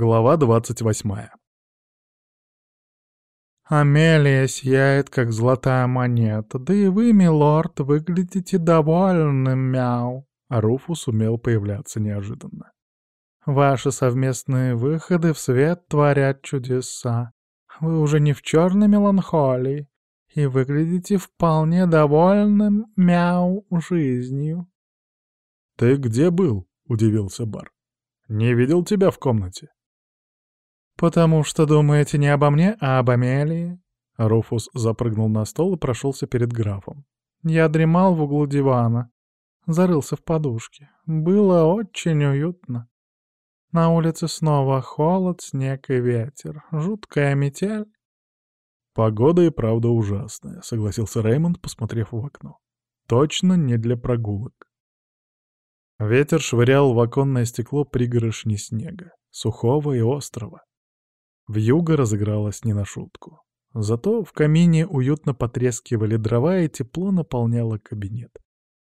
Глава двадцать восьмая. «Амелия сияет, как золотая монета, да и вы, милорд, выглядите довольным, мяу!» Руфус умел появляться неожиданно. «Ваши совместные выходы в свет творят чудеса. Вы уже не в черной меланхолии и выглядите вполне довольным, мяу, жизнью». «Ты где был?» — удивился Бар. «Не видел тебя в комнате». «Потому что думаете не обо мне, а об Амелии?» Руфус запрыгнул на стол и прошелся перед графом. «Я дремал в углу дивана, зарылся в подушке. Было очень уютно. На улице снова холод, снег и ветер. Жуткая метель». «Погода и правда ужасная», — согласился Реймонд, посмотрев в окно. «Точно не для прогулок». Ветер швырял в оконное стекло пригоршни снега, сухого и острого. Вьюга разыгралась не на шутку. Зато в камине уютно потрескивали дрова, и тепло наполняло кабинет.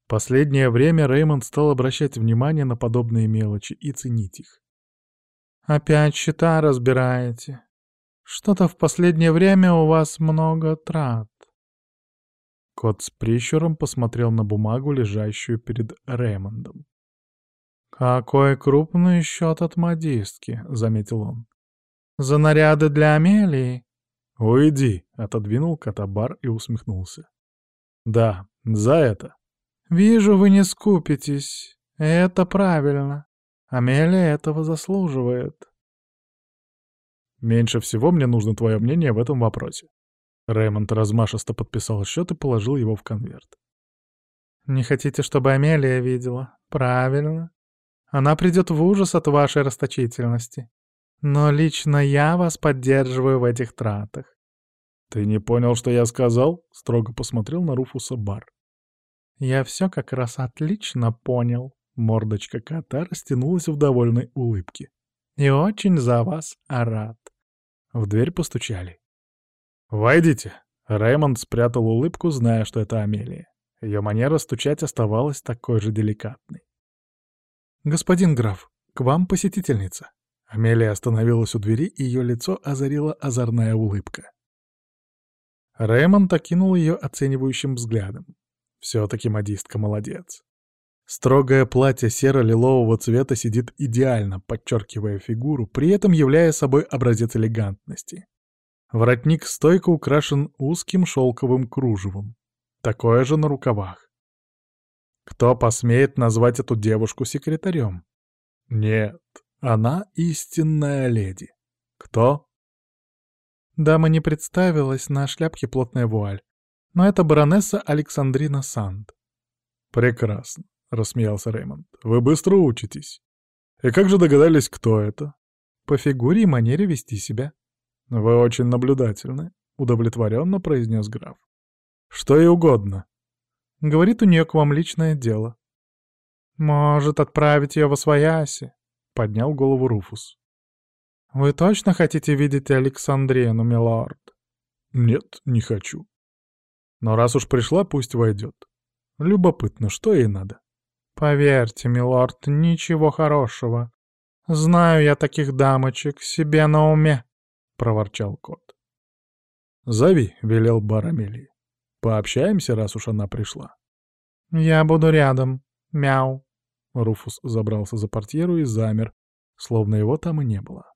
Последнее время Реймонд стал обращать внимание на подобные мелочи и ценить их. «Опять счета разбираете. Что-то в последнее время у вас много трат». Кот с прищуром посмотрел на бумагу, лежащую перед Реймондом. «Какой крупный счет от модистки», — заметил он. За наряды для Амелии?» «Уйди!» — отодвинул Катабар и усмехнулся. «Да, за это». «Вижу, вы не скупитесь. Это правильно. Амелия этого заслуживает». «Меньше всего мне нужно твое мнение в этом вопросе». Рэймонд размашисто подписал счет и положил его в конверт. «Не хотите, чтобы Амелия видела? Правильно. Она придет в ужас от вашей расточительности. Но лично я вас поддерживаю в этих тратах. «Ты не понял, что я сказал?» — строго посмотрел на Руфуса Бар. «Я все как раз отлично понял». Мордочка кота растянулась в довольной улыбке. «И очень за вас рад». В дверь постучали. «Войдите!» Раймонд спрятал улыбку, зная, что это Амелия. Ее манера стучать оставалась такой же деликатной. «Господин граф, к вам посетительница». Амелия остановилась у двери, и ее лицо озарила озорная улыбка. Рэймонд окинул ее оценивающим взглядом. Все-таки модистка молодец. Строгое платье серо-лилового цвета сидит идеально, подчеркивая фигуру, при этом являя собой образец элегантности. Воротник стойко украшен узким шелковым кружевом. Такое же на рукавах. Кто посмеет назвать эту девушку секретарем? Нет, она истинная леди. Кто? Дама не представилась, на шляпке плотная вуаль. Но это баронесса Александрина Санд. Прекрасно, рассмеялся Реймонд. Вы быстро учитесь. И как же догадались, кто это? По фигуре и манере вести себя. Вы очень наблюдательны, удовлетворенно произнес граф. Что и угодно. Говорит, у нее к вам личное дело. Может, отправить ее во свояси? Поднял голову Руфус. «Вы точно хотите видеть Александрину, милорд?» «Нет, не хочу. Но раз уж пришла, пусть войдет. Любопытно, что ей надо?» «Поверьте, милорд, ничего хорошего. Знаю я таких дамочек, себе на уме», — проворчал кот. «Зови», — велел Барамели. «Пообщаемся, раз уж она пришла». «Я буду рядом. Мяу». Руфус забрался за портьеру и замер, словно его там и не было.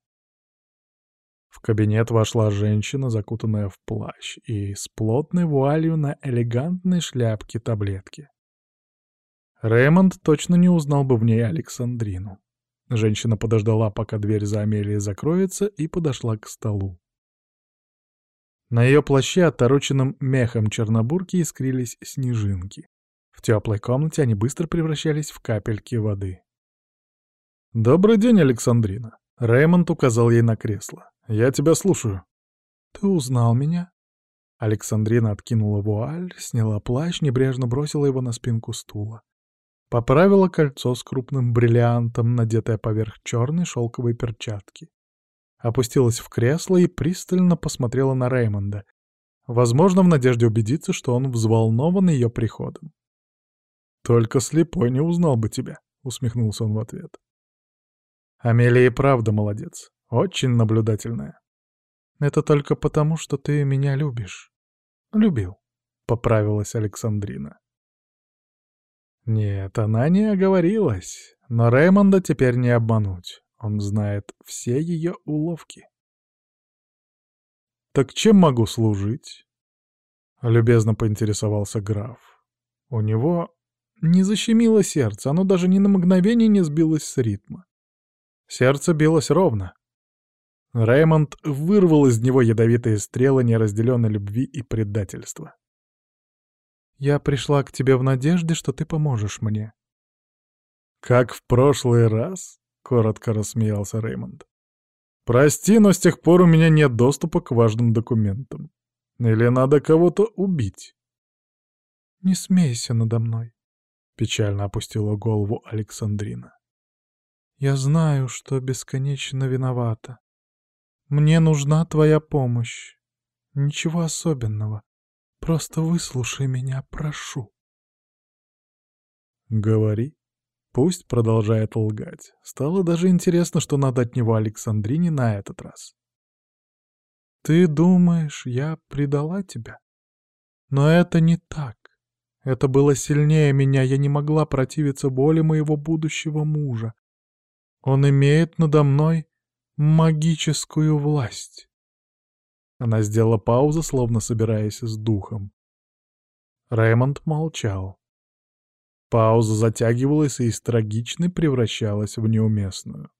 В кабинет вошла женщина, закутанная в плащ, и с плотной вуалью на элегантной шляпке таблетки. Рэймонд точно не узнал бы в ней Александрину. Женщина подождала, пока дверь за Амелией закроется, и подошла к столу. На ее плаще, отороченном мехом чернобурки, искрились снежинки. В теплой комнате они быстро превращались в капельки воды. «Добрый день, Александрина!» Рэймонд указал ей на кресло. «Я тебя слушаю». «Ты узнал меня?» Александрина откинула вуаль, сняла плащ, небрежно бросила его на спинку стула. Поправила кольцо с крупным бриллиантом, надетое поверх черной шелковой перчатки. Опустилась в кресло и пристально посмотрела на Реймонда, возможно, в надежде убедиться, что он взволнован ее приходом. «Только слепой не узнал бы тебя», — усмехнулся он в ответ. Амелия и правда молодец. Очень наблюдательная. Это только потому, что ты меня любишь. Любил, — поправилась Александрина. Нет, она не оговорилась, но Рэймонда теперь не обмануть. Он знает все ее уловки. «Так чем могу служить?» — любезно поинтересовался граф. У него не защемило сердце, оно даже ни на мгновение не сбилось с ритма. Сердце билось ровно. Реймонд вырвал из него ядовитые стрелы неразделенной любви и предательства. «Я пришла к тебе в надежде, что ты поможешь мне». «Как в прошлый раз?» — коротко рассмеялся Реймонд. «Прости, но с тех пор у меня нет доступа к важным документам. Или надо кого-то убить?» «Не смейся надо мной», — печально опустила голову Александрина. «Я знаю, что бесконечно виновата. Мне нужна твоя помощь. Ничего особенного. Просто выслушай меня, прошу». «Говори», Пусть продолжает лгать. Стало даже интересно, что надо от него Александрине на этот раз. «Ты думаешь, я предала тебя? Но это не так. Это было сильнее меня, я не могла противиться боли моего будущего мужа. Он имеет надо мной магическую власть». Она сделала паузу, словно собираясь с духом. Рэймонд молчал. Пауза затягивалась и из трагичной превращалась в неуместную.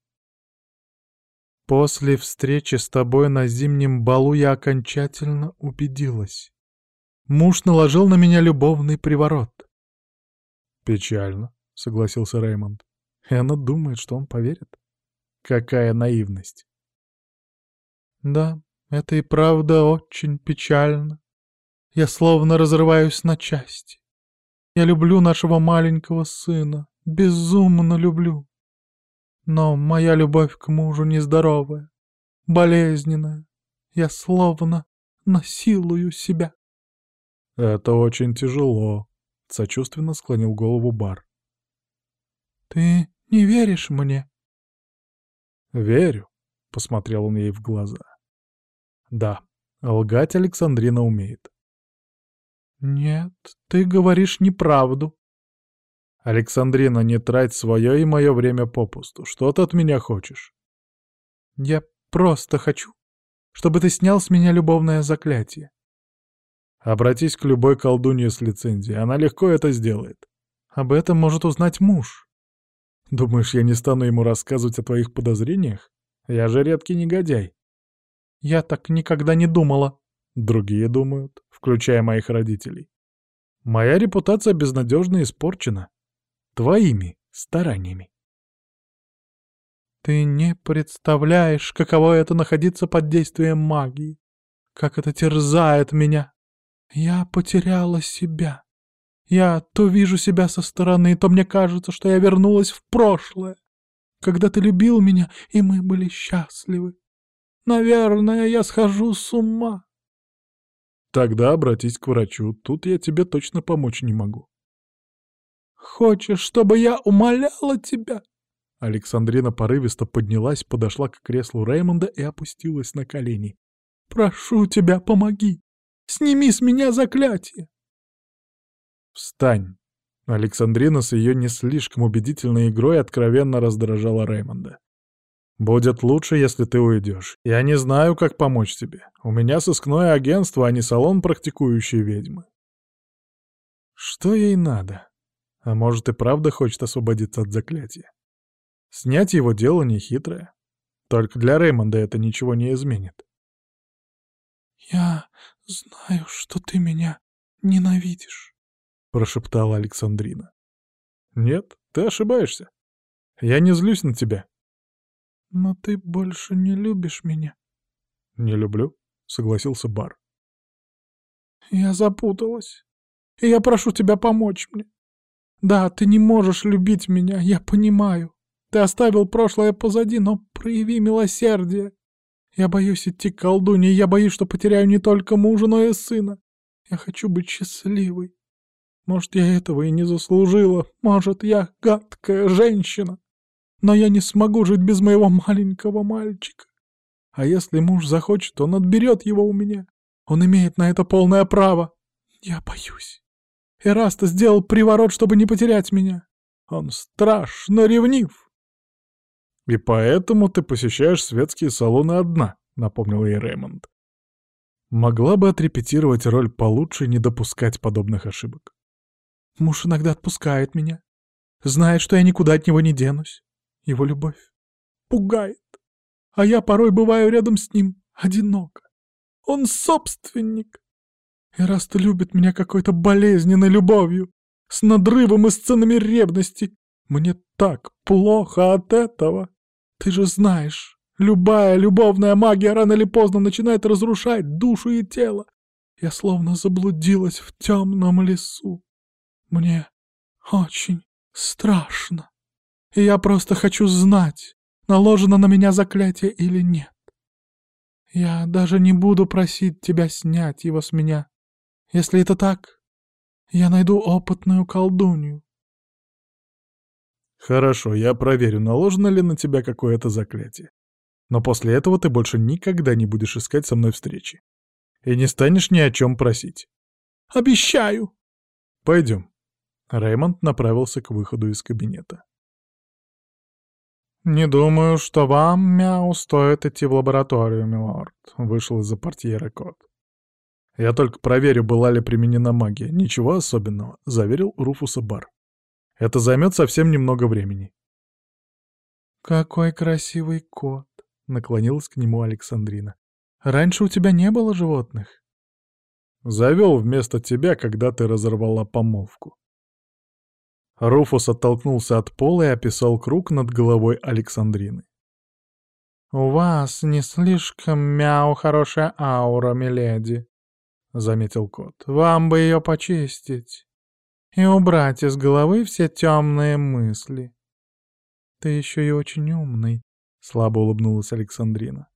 «После встречи с тобой на зимнем балу я окончательно убедилась. Муж наложил на меня любовный приворот». «Печально», — согласился Реймонд. «И она думает, что он поверит? Какая наивность!» «Да, это и правда очень печально. Я словно разрываюсь на части. Я люблю нашего маленького сына, безумно люблю. Но моя любовь к мужу нездоровая, болезненная. Я словно насилую себя. Это очень тяжело, — сочувственно склонил голову Бар. Ты не веришь мне? Верю, — посмотрел он ей в глаза. Да, лгать Александрина умеет. «Нет, ты говоришь неправду». «Александрина, не трать свое и мое время попусту. Что ты от меня хочешь?» «Я просто хочу, чтобы ты снял с меня любовное заклятие». «Обратись к любой колдунье с лицензией, она легко это сделает. Об этом может узнать муж». «Думаешь, я не стану ему рассказывать о твоих подозрениях? Я же редкий негодяй». «Я так никогда не думала», Другие думают, включая моих родителей. Моя репутация безнадежно испорчена. Твоими стараниями. Ты не представляешь, каково это находиться под действием магии. Как это терзает меня. Я потеряла себя. Я то вижу себя со стороны, то мне кажется, что я вернулась в прошлое, когда ты любил меня, и мы были счастливы. Наверное, я схожу с ума. Тогда обратись к врачу, тут я тебе точно помочь не могу. Хочешь, чтобы я умоляла тебя? Александрина порывисто поднялась, подошла к креслу Реймонда и опустилась на колени. «Прошу тебя, помоги! Сними с меня заклятие!» «Встань!» Александрина с ее не слишком убедительной игрой откровенно раздражала Реймонда. «Будет лучше, если ты уйдешь. Я не знаю, как помочь тебе. У меня сыскное агентство, а не салон практикующей ведьмы». Что ей надо? А может и правда хочет освободиться от заклятия? Снять его дело нехитрое. Только для Реймонда это ничего не изменит. «Я знаю, что ты меня ненавидишь», — прошептала Александрина. «Нет, ты ошибаешься. Я не злюсь на тебя. «Но ты больше не любишь меня». «Не люблю», — согласился Бар. «Я запуталась, и я прошу тебя помочь мне. Да, ты не можешь любить меня, я понимаю. Ты оставил прошлое позади, но прояви милосердие. Я боюсь идти к колдуне, я боюсь, что потеряю не только мужа, но и сына. Я хочу быть счастливой. Может, я этого и не заслужила. Может, я гадкая женщина. Но я не смогу жить без моего маленького мальчика. А если муж захочет, он отберет его у меня. Он имеет на это полное право. Я боюсь. Эраста сделал приворот, чтобы не потерять меня. Он страшно ревнив. «И поэтому ты посещаешь светские салоны одна», — напомнил ей Реймонд. Могла бы отрепетировать роль получше и не допускать подобных ошибок. Муж иногда отпускает меня. Знает, что я никуда от него не денусь. Его любовь пугает. А я порой бываю рядом с ним одиноко. Он собственник. И раз ты любит меня какой-то болезненной любовью, с надрывом и сценами ревности, мне так плохо от этого. Ты же знаешь, любая любовная магия рано или поздно начинает разрушать душу и тело. Я словно заблудилась в темном лесу. Мне очень страшно. И я просто хочу знать, наложено на меня заклятие или нет. Я даже не буду просить тебя снять его с меня. Если это так, я найду опытную колдунью. Хорошо, я проверю, наложено ли на тебя какое-то заклятие. Но после этого ты больше никогда не будешь искать со мной встречи. И не станешь ни о чем просить. Обещаю. Пойдем. Реймонд направился к выходу из кабинета. «Не думаю, что вам, Мяу, стоит идти в лабораторию, милорд», — вышел из-за портьеры кот. «Я только проверю, была ли применена магия. Ничего особенного», — заверил Руфуса Бар. «Это займет совсем немного времени». «Какой красивый кот», — наклонилась к нему Александрина. «Раньше у тебя не было животных?» «Завел вместо тебя, когда ты разорвала помолвку». Руфус оттолкнулся от пола и описал круг над головой Александрины. «У вас не слишком мяу хорошая аура, миледи», — заметил кот. «Вам бы ее почистить и убрать из головы все темные мысли». «Ты еще и очень умный», — слабо улыбнулась Александрина.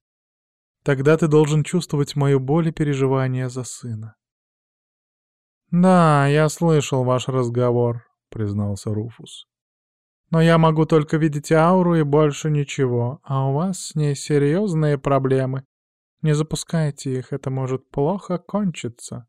«Тогда ты должен чувствовать мою боль и переживания за сына». «Да, я слышал ваш разговор», — признался Руфус. «Но я могу только видеть ауру и больше ничего, а у вас с ней серьезные проблемы. Не запускайте их, это может плохо кончиться».